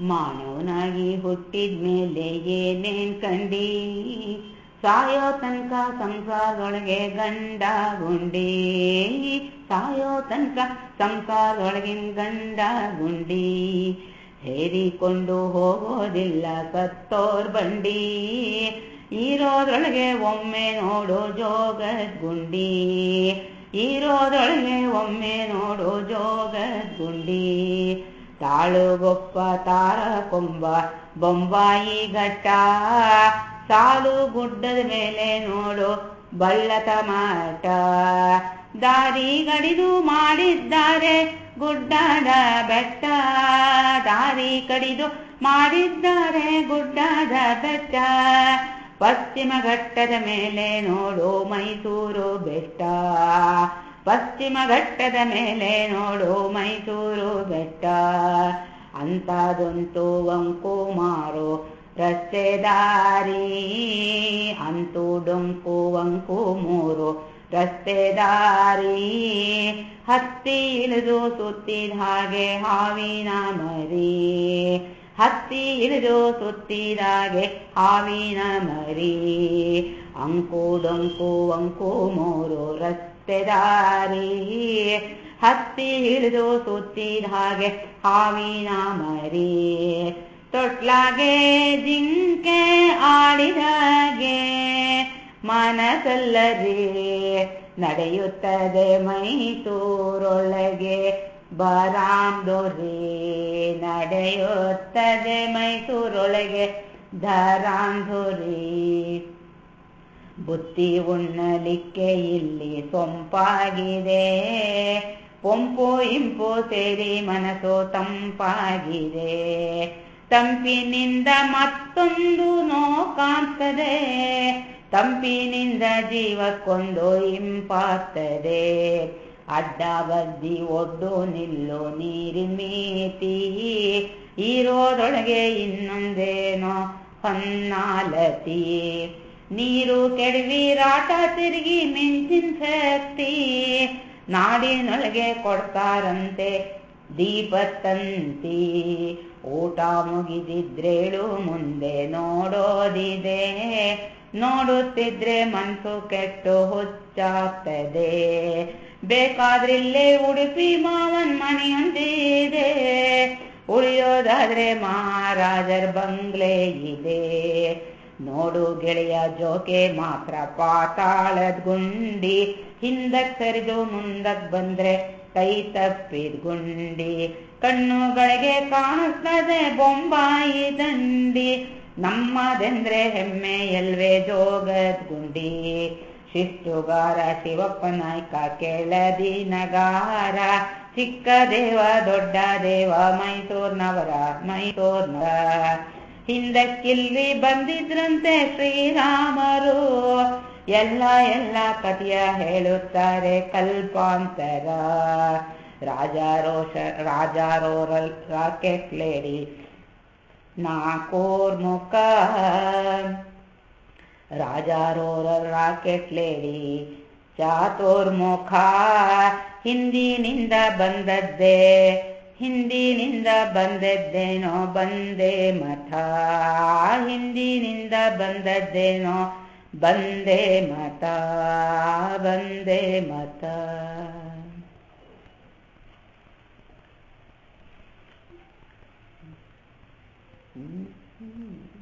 ಮಾನವನಾಗಿ ಹುಟ್ಟಿದ್ಮೇಲೆ ಏನೇನ್ ಕಂಡಿ? ಸಾಯೋ ತನಕ ಸಂಸಾರದೊಳಗೆ ಗಂಡ ಗುಂಡಿ ಸಾಯೋ ತನಕ ಸಂಸಾರದೊಳಗಿನ ಗಂಡ ಗುಂಡಿ ಹೇರಿಕೊಂಡು ಹೋಗೋದಿಲ್ಲ ಸತ್ತೋರ್ ಬಂಡಿ. ಇರೋದ್ರೊಳಗೆ ಒಮ್ಮೆ ನೋಡೋ ಜೋಗ ಗುಂಡಿ ಇರೋದ್ರೊಳಗೆ ಒಮ್ಮೆ ನೋಡೋ ಜೋಗ ಗುಂಡಿ ತಾಳುಗೊಪ್ಪ ತಾರ ಕೊಂಬ ಬೊಂಬಾಯಿ ಘಟ್ಟ ಸಾಲು ಗುಡ್ಡದ ಮೇಲೆ ನೋಡು ಬಳ್ಳತ ಮಾಟ. ದಾರಿ ಕಡಿದು ಮಾಡಿದ್ದಾರೆ ಗುಡ್ಡದ ಬೆಟ್ಟ. ದಾರಿ ಕಡಿದು ಮಾಡಿದ್ದಾರೆ ಗುಡ್ಡದ ಬೆಟ್ಟ. ಪಶ್ಚಿಮ ಘಟ್ಟದ ಮೇಲೆ ನೋಡು ಮೈಸೂರು ಬೆಟ್ಟ. ಪಶ್ಚಿಮ ಘಟ್ಟದ ಮೇಲೆ ನೋಡು ಮೈಸೂರು ಬೆಟ್ಟ. ಅಂತದೊಂತು ವಂಕು ಮಾರು. ರಸ್ತೆ ದಾರಿ, ಅಂತೂ ಡೊಂಕು ವಂಕು ಮೂರು. ರಸ್ತೆ ದಾರಿ, ಹತ್ತಿ ಇಳಿದು ಸುತ್ತಿದ ಹಾಗೆ ಹಾವಿನ ಮರಿ. ಹತ್ತಿ ಇಳಿದು ಸುತ್ತಿದಾಗೆ ಹಾವಿನ ಮರಿ. ಅಂಕು ಡೊಂಕು ವಂಕು ಮೂರು. ರಸ್ತೆ ದಾರಿ ಹತ್ತಿ ಹಿಡಿದು ಸುತ್ತಿದ ಹಾಗೆ ಹಾವಿನ ಮರಿ. ತೊಟ್ಲಾಗೆ ಜಿಂಕೆ ಆಡಿದಾಗೆ ಮನಸಲ್ಲದೆ ನಡೆಯುತ್ತದೆ ಮೈಸೂರೊಳಗೆ. ಬರಾಂದೊರೆ ನಡೆಯುತ್ತದೆ ಮೈಸೂರೊಳಗೆ. ಧರಾಂಧುರಿ ಬುತ್ತಿ ಉಣ್ಣಲಿಕ್ಕೆ ಇಲ್ಲಿ ಸೊಂಪಾಗಿದೆ. ಪೊಂಪು ಇಂಪು ಸೇರಿ ಮನಸ್ಸು ತಂಪಾಗಿದೆ. ತಂಪಿನಿಂದ ಮತ್ತೊಂದು ನೋಕಾಗ್ತದೆ. ತಂಪಿನಿಂದ ಜೀವಕ್ಕೊಂದು ಇಂಪಾಗ್ತದೆ. ಅಡ್ಡ ಬದ್ದಿ ಒಡ್ಡು ನಿಲ್ಲು ನೀರಿನ ಮೀತಿ. ಇರೋದೊಳಗೆ ಇನ್ನೊಂದೇನೋ ಹೊನ್ನಾಲತಿ. ನೀರು ಕೆಡವಿ ರಾಟ ತಿರುಗಿ ನಾಡಿನೊಳಗೆ ಕೊಡ್ತಾರಂತೆ. ದೀಪತ್ತಂತಿ ಊಟ ಮುಗಿದಿದ್ರೇಳು ಮುಂದೆ ನೋಡೋದಿದೆ. ನೋಡುತ್ತಿದ್ರೆ ಮನ್ಸು ಕೆಟ್ಟು ಹುಚ್ಚಾಗ್ತದೆ. ಬೇಕಾದ್ರಿಲ್ಲೇ ಉಡುಪಿ ಮಾವನ್ ಮನೆಯೊಂದಿದೆ. ಉಳಿಯೋದಾದ್ರೆ ಮಹಾರಾಜರ ಬಂಗ್ಲೆ ಇದೆ. ನೋಡು ಗೆಳೆಯ ಜೋಕೆ ಮಾತ್ರ ಪಾತಾಳದ್ ಗುಂಡಿ. ಹಿಂದಕ್ ಸರಿದು ಮುಂದಕ್ ಬಂದ್ರೆ ಕೈ ತಪ್ಪಿದ ಗುಂಡಿ. ಕಣ್ಣುಗಳಿಗೆ ಕಾಣಿಸ್ತದೆ ಬೊಂಬಾಯಿ ದಂಡಿ. ನಮ್ಮದೆಂದ್ರೆ ಹೆಮ್ಮೆ ಎಲ್ವೇ ಜೋಗದ್ ಗುಂಡಿ. ಶಿಸ್ತುಗಾರ ಶಿವಪ್ಪ ನಾಯ್ಕ ಕೆಳದಿ ನಗಾರ. ಚಿಕ್ಕ ದೇವ ದೊಡ್ಡ ದೇವ ಮೈಸೂರ್ನವರ ಮೈಸೂರ್ನವರ ಹಿಂದಕ್ಕಿಲ್ಲಿ ಬಂದಿದ್ರಂತೆ ಶ್ರೀರಾಮರು. ಎಲ್ಲ ಎಲ್ಲ ಕಥೆಯ ಹೇಳುತ್ತಾರೆ ಕಲ್ಪಾಂತರ. ರಾಜಾರೋಷ ರಾಜಾರೋರಲ್ ರಾಕೆಟ್ ಲೇಡಿ ನಾಕೋರ್ ಮುಖ. ರಾಜಾರೋರಲ್ ರಾಕೆಟ್ ಲೇಡಿ ಚಾತುರ್ಮುಖ. ಹಿಂದಿನಿಂದ ಬಂದದ್ದೇ ಹಿಂದಿನಿಂದ ಬಂದದ್ದೇನೋ ಬಂದೇ ಮಠ. ಹಿಂದಿನಿಂದ ಬಂದದ್ದೇನೋ ಬಂದೇ ಮತ ಬಂದೇ ಹ್ಮ್.